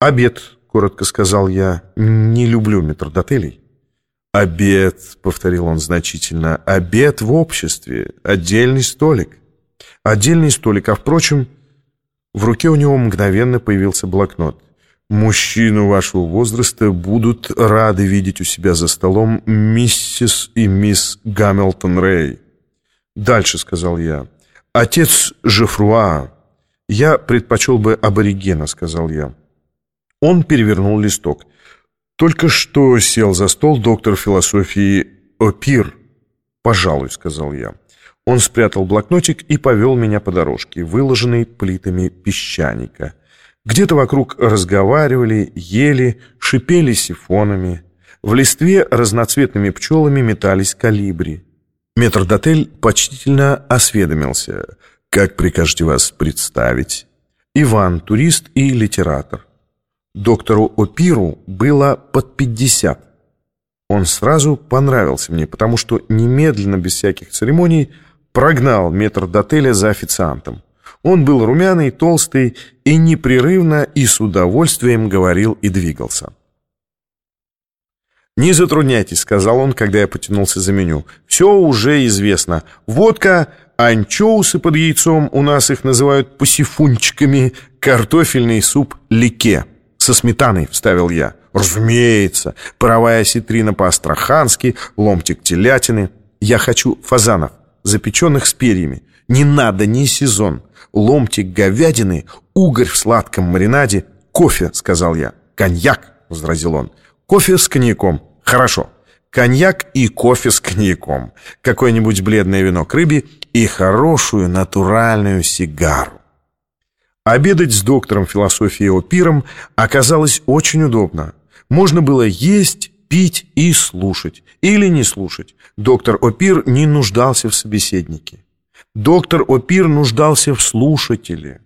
«Обед», — коротко сказал я. «Не люблю метрдотелей». «Обед», — повторил он значительно, — «обед в обществе, отдельный столик». «Отдельный столик, а, впрочем...» В руке у него мгновенно появился блокнот. «Мужчины вашего возраста будут рады видеть у себя за столом миссис и мисс Гамилтон Рэй». «Дальше», — сказал я. «Отец Жефруа». «Я предпочел бы аборигена», — сказал я. Он перевернул листок. «Только что сел за стол доктор философии Опир». «Пожалуй», — сказал я. Он спрятал блокнотик и повел меня по дорожке, выложенной плитами песчаника. Где-то вокруг разговаривали, ели, шипели сифонами. В листве разноцветными пчелами метались калибри. Метрдотель почтительно осведомился. «Как прикажете вас представить?» Иван, турист и литератор. Доктору Опиру было под пятьдесят. Он сразу понравился мне, потому что немедленно, без всяких церемоний, прогнал метр до отеля за официантом. Он был румяный, толстый и непрерывно и с удовольствием говорил и двигался. «Не затрудняйтесь», — сказал он, когда я потянулся за меню. «Все уже известно. Водка, анчоусы под яйцом, у нас их называют пасифунчиками, картофельный суп лике». «Со сметаной», — вставил я. «Разумеется. Паровая осетрина по-астрахански, ломтик телятины. Я хочу фазанов» запеченных с перьями. Не надо, не сезон. Ломтик говядины, угорь в сладком маринаде, кофе, сказал я. Коньяк, возразил он. Кофе с коньяком. Хорошо. Коньяк и кофе с коньяком. Какое-нибудь бледное вино к рыбе и хорошую натуральную сигару. Обедать с доктором философии Опиром оказалось очень удобно. Можно было есть, пить и слушать. Или не слушать. Доктор Опир не нуждался в собеседнике. Доктор Опир нуждался в слушателе.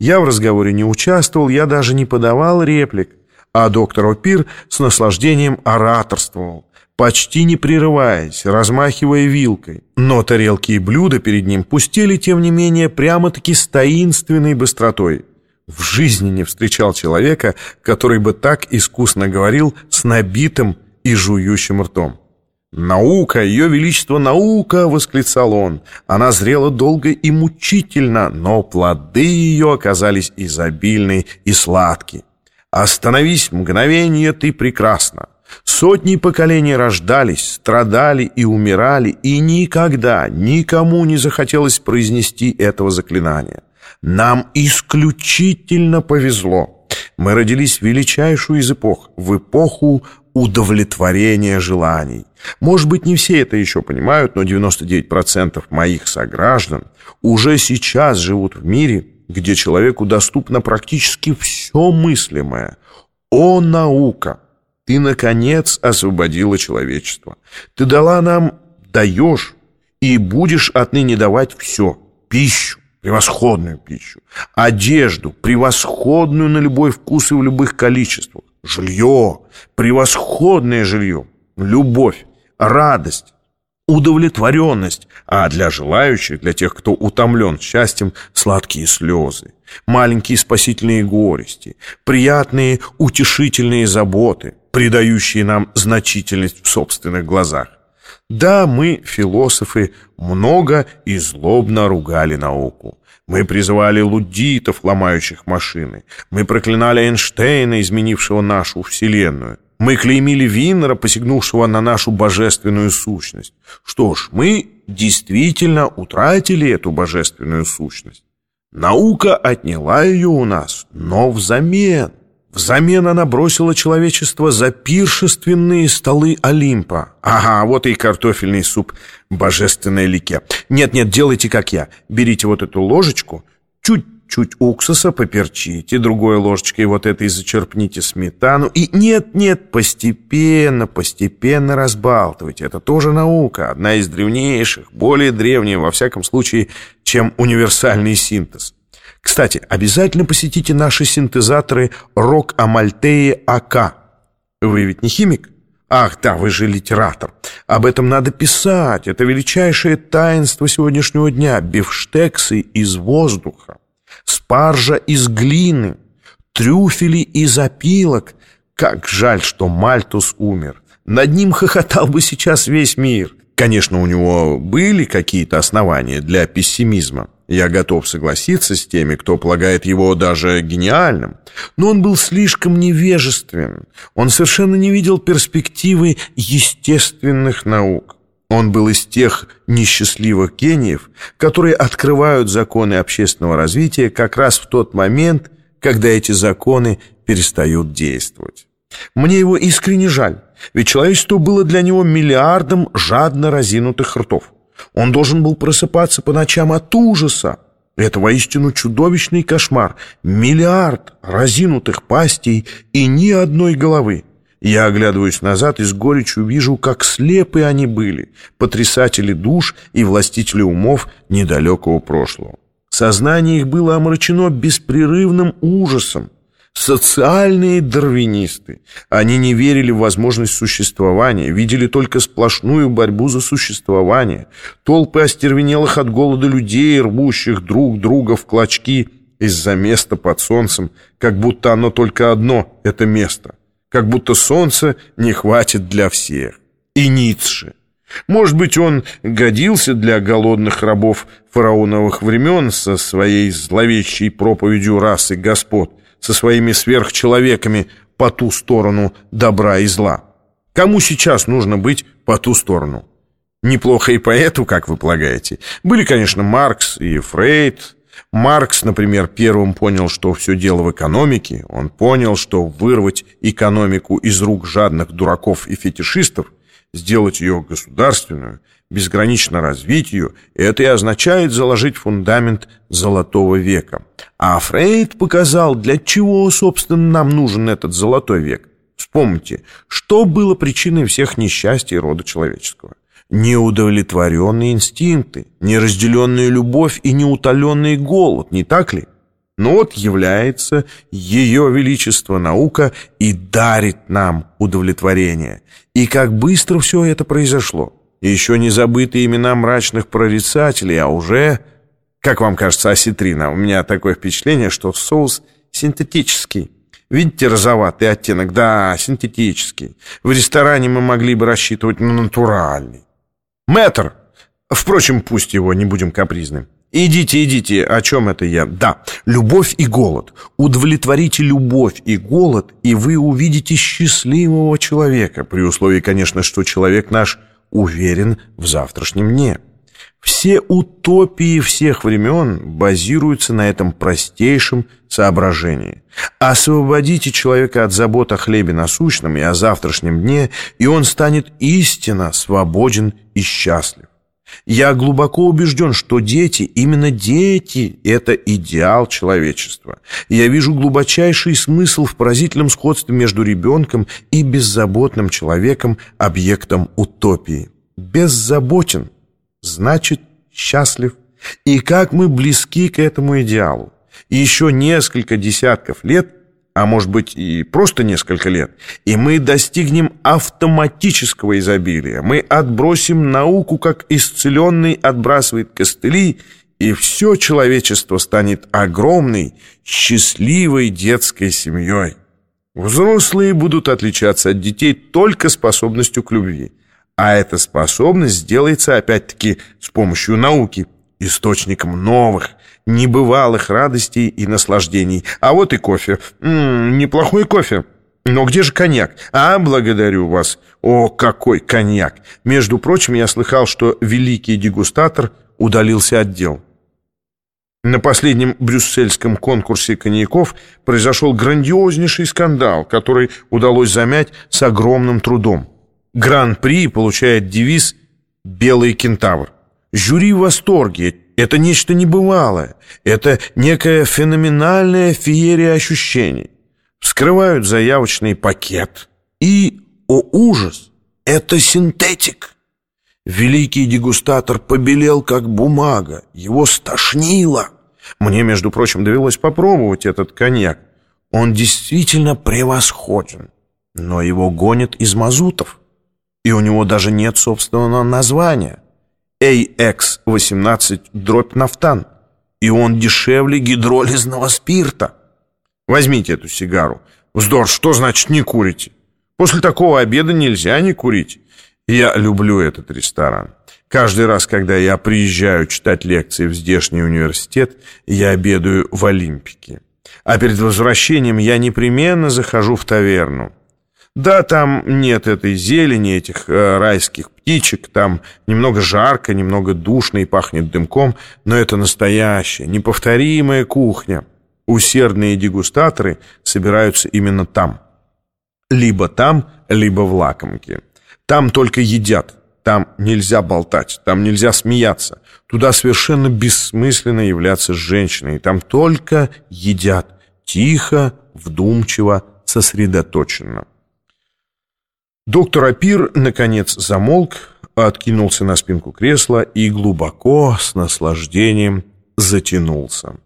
Я в разговоре не участвовал, я даже не подавал реплик, а доктор Опир с наслаждением ораторствовал, почти не прерываясь, размахивая вилкой. Но тарелки и блюда перед ним пустили, тем не менее, прямо-таки с таинственной быстротой. В жизни не встречал человека, который бы так искусно говорил с набитым и жующим ртом. «Наука, ее величество наука!» — восклицал он. Она зрела долго и мучительно, но плоды ее оказались изобильны и сладки. «Остановись мгновение, ты прекрасна!» Сотни поколений рождались, страдали и умирали, и никогда никому не захотелось произнести этого заклинания. Нам исключительно повезло. Мы родились в величайшую из эпох, в эпоху удовлетворения желаний. Может быть, не все это еще понимают, но 99% моих сограждан уже сейчас живут в мире, где человеку доступно практически все мыслимое. О, наука! Ты, наконец, освободила человечество. Ты дала нам, даешь и будешь отныне давать все. Пищу, превосходную пищу, одежду, превосходную на любой вкус и в любых количествах, жилье, превосходное жилье, любовь, радость, удовлетворенность, а для желающих, для тех, кто утомлен счастьем, сладкие слезы, маленькие спасительные горести, приятные утешительные заботы, придающие нам значительность в собственных глазах. Да, мы, философы, много и злобно ругали науку. Мы призывали луддитов, ломающих машины. Мы проклинали Эйнштейна, изменившего нашу Вселенную. Мы клеймили Виннера, посягнувшего на нашу божественную сущность. Что ж, мы действительно утратили эту божественную сущность. Наука отняла ее у нас, но взамен... Взамен она бросила человечество за пиршественные столы Олимпа. Ага, вот и картофельный суп божественной лике. Нет-нет, делайте как я. Берите вот эту ложечку, чуть-чуть уксуса поперчите, другой ложечкой вот этой зачерпните сметану. И нет-нет, постепенно, постепенно разбалтывайте. Это тоже наука, одна из древнейших, более древняя, во всяком случае, чем универсальный синтез. Кстати, обязательно посетите наши синтезаторы Рок Амальтеи АК. Вы ведь не химик? Ах, да, вы же литератор. Об этом надо писать. Это величайшее таинство сегодняшнего дня. Бифштексы из воздуха. Спаржа из глины. трюфели из опилок. Как жаль, что Мальтус умер. Над ним хохотал бы сейчас весь мир. Конечно, у него были какие-то основания для пессимизма. Я готов согласиться с теми, кто полагает его даже гениальным. Но он был слишком невежествен. Он совершенно не видел перспективы естественных наук. Он был из тех несчастливых гениев, которые открывают законы общественного развития как раз в тот момент, когда эти законы перестают действовать. Мне его искренне жаль, ведь человечество было для него миллиардом жадно разинутых ртов. Он должен был просыпаться по ночам от ужаса. Это воистину чудовищный кошмар. Миллиард разинутых пастей и ни одной головы. Я оглядываюсь назад и с горечью вижу, как слепы они были, потрясатели душ и властители умов недалекого прошлого. Сознание их было омрачено беспрерывным ужасом. Социальные дарвинисты. Они не верили в возможность существования, видели только сплошную борьбу за существование. Толпы остервенелых от голода людей, рвущих друг друга в клочки из-за места под солнцем, как будто оно только одно — это место. Как будто солнца не хватит для всех. И Ницше. Может быть, он годился для голодных рабов фараоновых времен со своей зловещей проповедью расы господ — со своими сверхчеловеками по ту сторону добра и зла. Кому сейчас нужно быть по ту сторону? Неплохо и поэту, как вы полагаете. Были, конечно, Маркс и Фрейд. Маркс, например, первым понял, что все дело в экономике. Он понял, что вырвать экономику из рук жадных дураков и фетишистов, сделать ее государственную, безгранично развить ее, это и означает заложить фундамент золотого века. А Фрейд показал, для чего, собственно, нам нужен этот золотой век. Вспомните, что было причиной всех несчастий рода человеческого? Неудовлетворенные инстинкты, неразделенная любовь и неутоленный голод, не так ли? Но вот является Ее Величество наука и дарит нам удовлетворение. И как быстро все это произошло. Еще не забыты имена мрачных прорицателей, а уже как вам кажется, осетрина? У меня такое впечатление, что соус синтетический. Видите розоватый оттенок? Да, синтетический. В ресторане мы могли бы рассчитывать на натуральный. Мэтр! Впрочем, пусть его, не будем капризны. Идите, идите, о чем это я? Да, любовь и голод. Удовлетворите любовь и голод, и вы увидите счастливого человека, при условии, конечно, что человек наш уверен в завтрашнем дне. Все утопии всех времен базируются на этом простейшем соображении. Освободите человека от забот о хлебе насущном и о завтрашнем дне, и он станет истинно свободен и счастлив. Я глубоко убежден, что дети, именно дети, это идеал человечества. Я вижу глубочайший смысл в поразительном сходстве между ребенком и беззаботным человеком, объектом утопии. Беззаботен значит счастлив. И как мы близки к этому идеалу. Еще несколько десятков лет, а может быть и просто несколько лет, и мы достигнем автоматического изобилия. Мы отбросим науку, как исцеленный отбрасывает костыли, и все человечество станет огромной, счастливой детской семьей. Взрослые будут отличаться от детей только способностью к любви. А эта способность сделается опять-таки с помощью науки, источником новых, небывалых радостей и наслаждений. А вот и кофе. М -м, неплохой кофе. Но где же коньяк? А, благодарю вас. О, какой коньяк! Между прочим, я слыхал, что великий дегустатор удалился от дел. На последнем брюссельском конкурсе коньяков произошел грандиознейший скандал, который удалось замять с огромным трудом. Гран-при получает девиз «Белый кентавр». Жюри в восторге. Это нечто небывалое. Это некая феноменальная феерия ощущений. Вскрывают заявочный пакет. И, о ужас, это синтетик. Великий дегустатор побелел, как бумага. Его стошнило. Мне, между прочим, довелось попробовать этот коньяк. Он действительно превосходен. Но его гонят из мазутов и у него даже нет собственного названия. AX-18 дробь нафтан, и он дешевле гидролизного спирта. Возьмите эту сигару. Вздор, что значит не курите? После такого обеда нельзя не курить. Я люблю этот ресторан. Каждый раз, когда я приезжаю читать лекции в здешний университет, я обедаю в Олимпике. А перед возвращением я непременно захожу в таверну. Да, там нет этой зелени, этих э, райских птичек, там немного жарко, немного душно и пахнет дымком, но это настоящая, неповторимая кухня. Усердные дегустаторы собираются именно там. Либо там, либо в лакомке. Там только едят, там нельзя болтать, там нельзя смеяться. Туда совершенно бессмысленно являться с женщиной. Там только едят, тихо, вдумчиво, сосредоточенно. Доктор Апир, наконец, замолк, откинулся на спинку кресла и глубоко, с наслаждением, затянулся.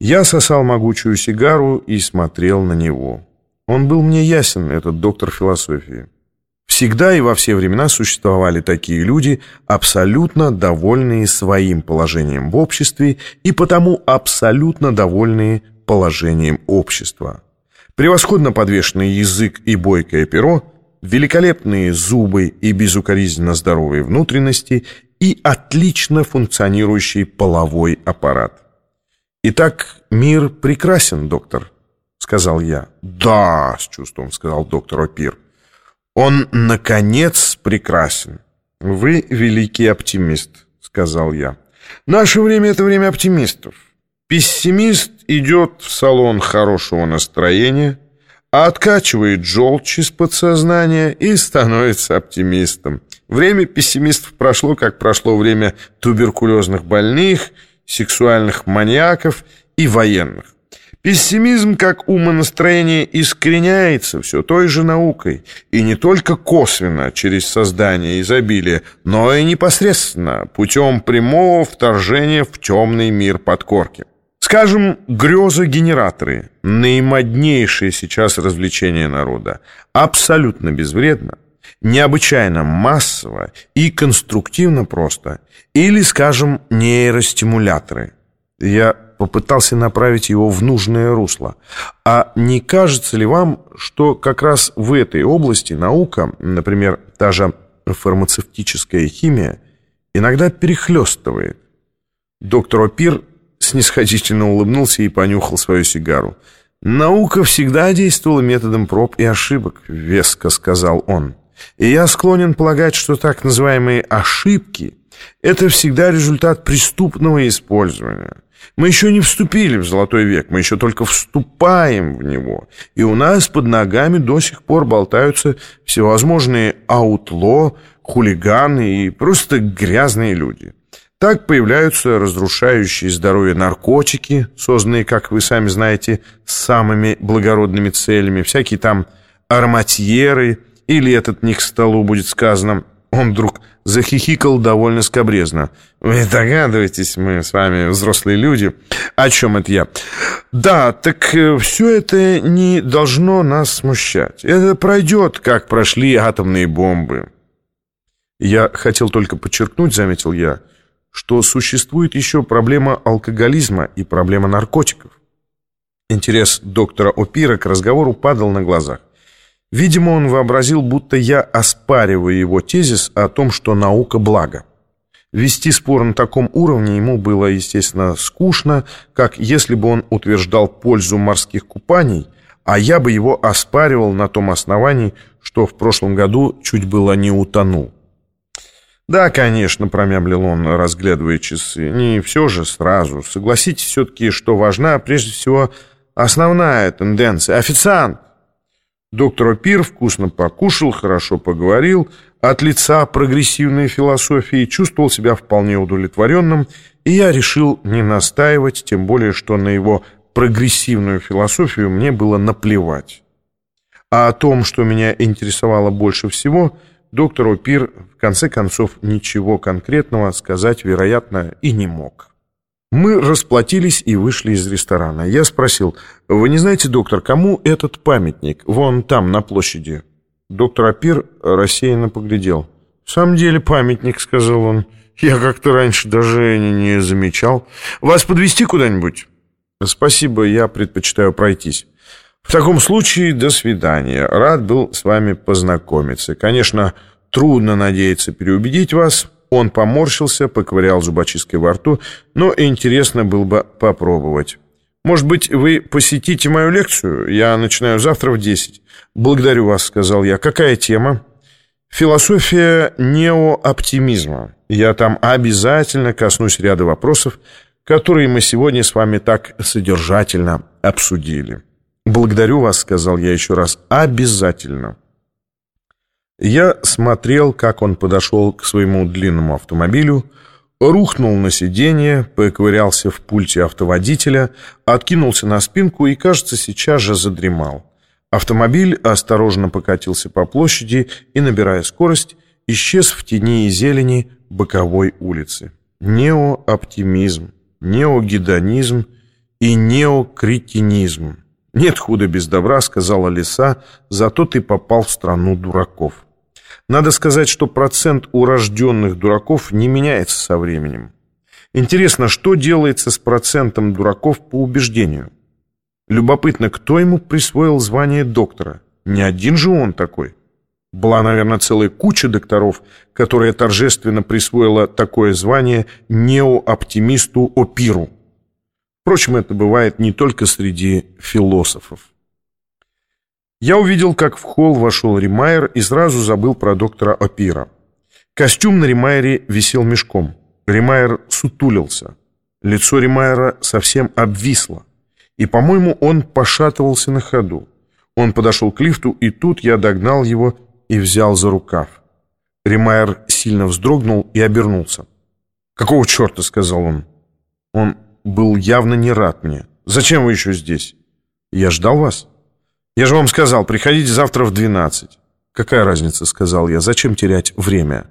Я сосал могучую сигару и смотрел на него. Он был мне ясен, этот доктор философии. Всегда и во все времена существовали такие люди, абсолютно довольные своим положением в обществе и потому абсолютно довольные положением общества. Превосходно подвешенный язык и бойкое перо – великолепные зубы и безукоризненно здоровые внутренности и отлично функционирующий половой аппарат. «Итак, мир прекрасен, доктор», — сказал я. «Да», — с чувством сказал доктор Опир. «Он, наконец, прекрасен. Вы великий оптимист», — сказал я. «Наше время — это время оптимистов. Пессимист идет в салон хорошего настроения» откачивает желчь из подсознания и становится оптимистом. Время пессимистов прошло, как прошло время туберкулезных больных, сексуальных маньяков и военных. Пессимизм как умонастроение искореняется все той же наукой, и не только косвенно, через создание изобилия, но и непосредственно, путем прямого вторжения в темный мир подкорки. Скажем, грезы-генераторы, наимоднейшее сейчас развлечение народа, абсолютно безвредно, необычайно массово и конструктивно просто. Или, скажем, нейростимуляторы. Я попытался направить его в нужное русло. А не кажется ли вам, что как раз в этой области наука, например, та же фармацевтическая химия, иногда перехлестывает? Доктор Опир снисходительно улыбнулся и понюхал свою сигару. «Наука всегда действовала методом проб и ошибок», — веско сказал он. «И я склонен полагать, что так называемые ошибки — это всегда результат преступного использования. Мы еще не вступили в золотой век, мы еще только вступаем в него, и у нас под ногами до сих пор болтаются всевозможные аутло, хулиганы и просто грязные люди». Так появляются разрушающие здоровье наркотики, созданные, как вы сами знаете, самыми благородными целями, всякие там ароматьеры, или этот не к столу будет сказано. Он вдруг захихикал довольно скобрезно. Вы догадываетесь, мы с вами взрослые люди. О чем это я? Да, так э, все это не должно нас смущать. Это пройдет, как прошли атомные бомбы. Я хотел только подчеркнуть, заметил я, что существует еще проблема алкоголизма и проблема наркотиков. Интерес доктора Опира к разговору падал на глазах. Видимо, он вообразил, будто я оспариваю его тезис о том, что наука – благо. Вести спор на таком уровне ему было, естественно, скучно, как если бы он утверждал пользу морских купаний, а я бы его оспаривал на том основании, что в прошлом году чуть было не утонул. «Да, конечно», — промямлил он, разглядывая часы. «Не все же сразу. Согласитесь все-таки, что важна прежде всего основная тенденция. Официант!» Доктор Опир вкусно покушал, хорошо поговорил, от лица прогрессивной философии чувствовал себя вполне удовлетворенным, и я решил не настаивать, тем более, что на его прогрессивную философию мне было наплевать. А о том, что меня интересовало больше всего — доктор Опир в конце концов ничего конкретного сказать, вероятно, и не мог. Мы расплатились и вышли из ресторана. Я спросил, «Вы не знаете, доктор, кому этот памятник? Вон там, на площади». Доктор Апир рассеянно поглядел. «В самом деле памятник», — сказал он. «Я как-то раньше даже не, замечал. Вас подвести куда-нибудь?» Спасибо, я предпочитаю пройтись. В таком случае, до свидания. Рад был с вами познакомиться. Конечно, трудно надеяться переубедить вас. Он поморщился, поковырял зубочисткой во рту, но интересно было бы попробовать. Может быть, вы посетите мою лекцию? Я начинаю завтра в 10. Благодарю вас, сказал я. Какая тема? Философия неооптимизма. Я там обязательно коснусь ряда вопросов, которые мы сегодня с вами так содержательно обсудили. «Благодарю вас», — сказал я еще раз, — «обязательно». Я смотрел, как он подошел к своему длинному автомобилю, рухнул на сиденье, поковырялся в пульте автоводителя, откинулся на спинку и, кажется, сейчас же задремал. Автомобиль осторожно покатился по площади и, набирая скорость, исчез в тени и зелени боковой улицы. Неооптимизм, неогедонизм и неокретинизм. «Нет худа без добра», — сказала лиса, — «зато ты попал в страну дураков». Надо сказать, что процент урожденных дураков не меняется со временем. Интересно, что делается с процентом дураков по убеждению? Любопытно, кто ему присвоил звание доктора? Не один же он такой. Была, наверное, целая куча докторов, которая торжественно присвоила такое звание неооптимисту Опиру. Впрочем, это бывает не только среди философов. Я увидел, как в холл вошел Римайер и сразу забыл про доктора Опира. Костюм на Римайере висел мешком. Римайер сутулился. Лицо Римайера совсем обвисло. И, по-моему, он пошатывался на ходу. Он подошел к лифту, и тут я догнал его и взял за рукав. Римайер сильно вздрогнул и обернулся. «Какого черта?» — сказал он. Он был явно не рад мне. «Зачем вы еще здесь?» «Я ждал вас». «Я же вам сказал, приходите завтра в двенадцать». «Какая разница?» — сказал я. «Зачем терять время?»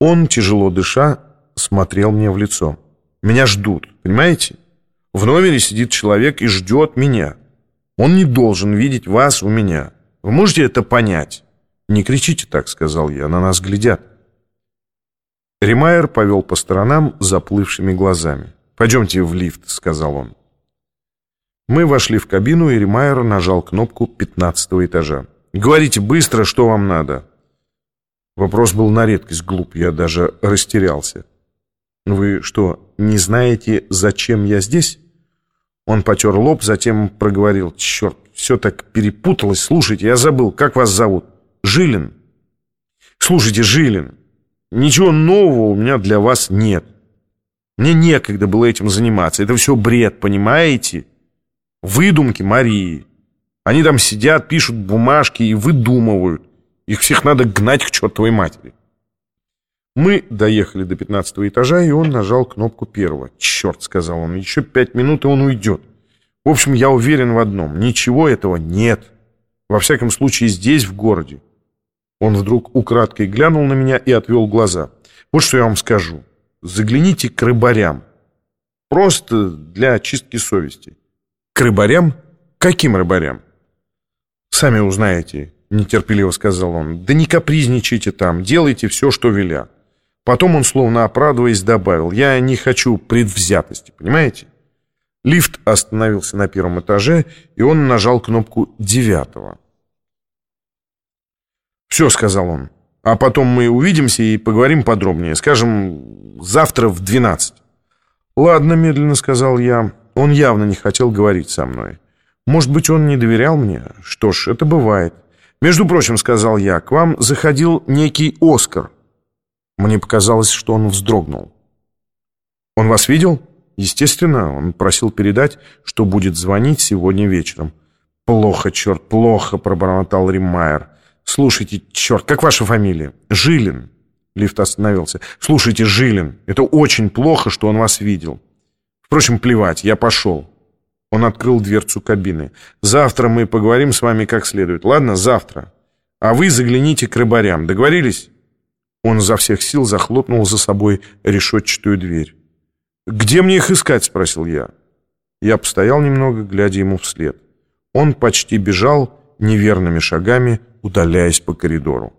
Он, тяжело дыша, смотрел мне в лицо. «Меня ждут, понимаете? В номере сидит человек и ждет меня. Он не должен видеть вас у меня. Вы можете это понять?» «Не кричите так», — сказал я, — «на нас глядят». Римайер повел по сторонам заплывшими глазами. «Пойдемте в лифт», — сказал он. Мы вошли в кабину, и Римайер нажал кнопку пятнадцатого этажа. «Говорите быстро, что вам надо». Вопрос был на редкость глуп, я даже растерялся. «Вы что, не знаете, зачем я здесь?» Он потер лоб, затем проговорил. «Черт, все так перепуталось. Слушайте, я забыл, как вас зовут?» «Жилин». «Слушайте, Жилин, ничего нового у меня для вас нет». Мне некогда было этим заниматься. Это все бред, понимаете? Выдумки Марии. Они там сидят, пишут бумажки и выдумывают. Их всех надо гнать к чертовой матери. Мы доехали до пятнадцатого этажа, и он нажал кнопку первого. «Черт», — сказал он, — «еще пять минут, и он уйдет». В общем, я уверен в одном. Ничего этого нет. Во всяком случае, здесь, в городе. Он вдруг украдкой глянул на меня и отвел глаза. Вот что я вам скажу загляните к рыбарям. Просто для чистки совести. К рыбарям? Каким рыбарям? Сами узнаете, нетерпеливо сказал он. Да не капризничайте там, делайте все, что велят. Потом он, словно оправдываясь, добавил. Я не хочу предвзятости, понимаете? Лифт остановился на первом этаже, и он нажал кнопку девятого. «Все», — сказал он, а потом мы увидимся и поговорим подробнее. Скажем, завтра в двенадцать». «Ладно», — медленно сказал я. Он явно не хотел говорить со мной. «Может быть, он не доверял мне? Что ж, это бывает. Между прочим, — сказал я, — к вам заходил некий Оскар». Мне показалось, что он вздрогнул. «Он вас видел?» «Естественно, он просил передать, что будет звонить сегодня вечером». «Плохо, черт, плохо», — пробормотал Риммайер. «Слушайте, черт, как ваша фамилия?» «Жилин». Лифт остановился. «Слушайте, Жилин, это очень плохо, что он вас видел. Впрочем, плевать, я пошел». Он открыл дверцу кабины. «Завтра мы поговорим с вами как следует. Ладно, завтра. А вы загляните к рыбарям. Договорились?» Он изо всех сил захлопнул за собой решетчатую дверь. «Где мне их искать?» — спросил я. Я постоял немного, глядя ему вслед. Он почти бежал неверными шагами, удаляясь по коридору.